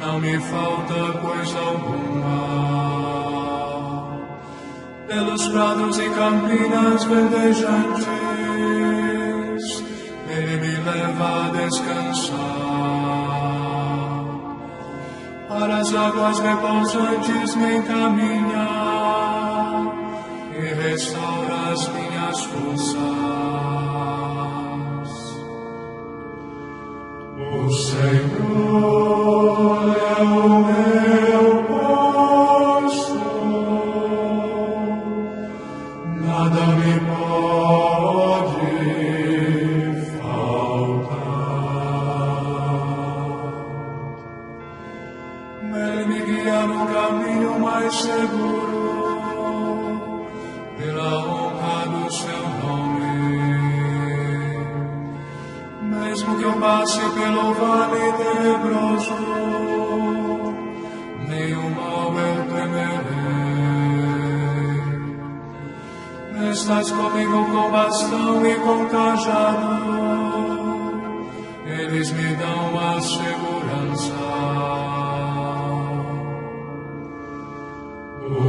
não me falta coisa alguma. Pelos prados e campinas verdejantes, Ele me leva a descansar. Para as águas repousantes me encaminha e restaura as minhas forças. Caminho mais seguro, pela honra do seu nome. Mesmo que eu passe pelo vale tenebroso, nenhum mal eu temerei. Estás comigo com bastão e com cajado, eles me dão a segurança.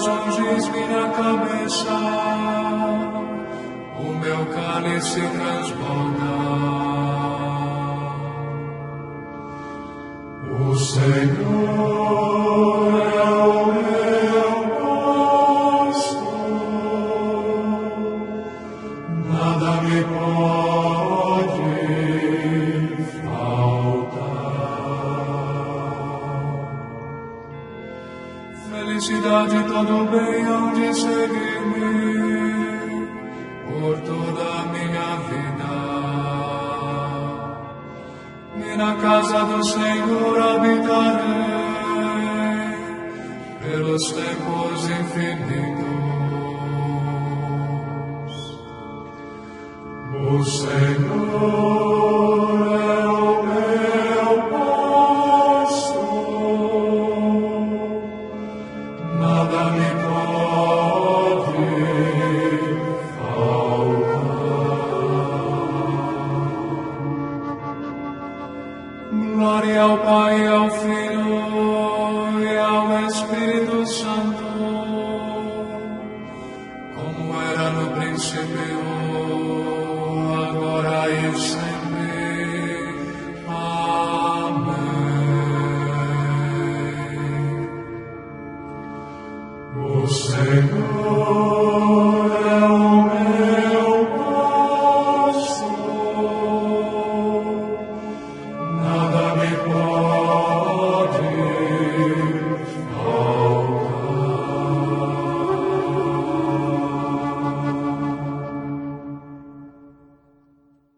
Vós ungis minha cabeça, o meu cálice transborda. O Senhor Felicidade e todo bem hão de seguir-me por toda a minha vida. E na casa do Senhor habitarei pelos tempos infinitos. Ao ao Filho e ao Espírito Santo, como era no princípio, agora e sempre. Amém. O Senhor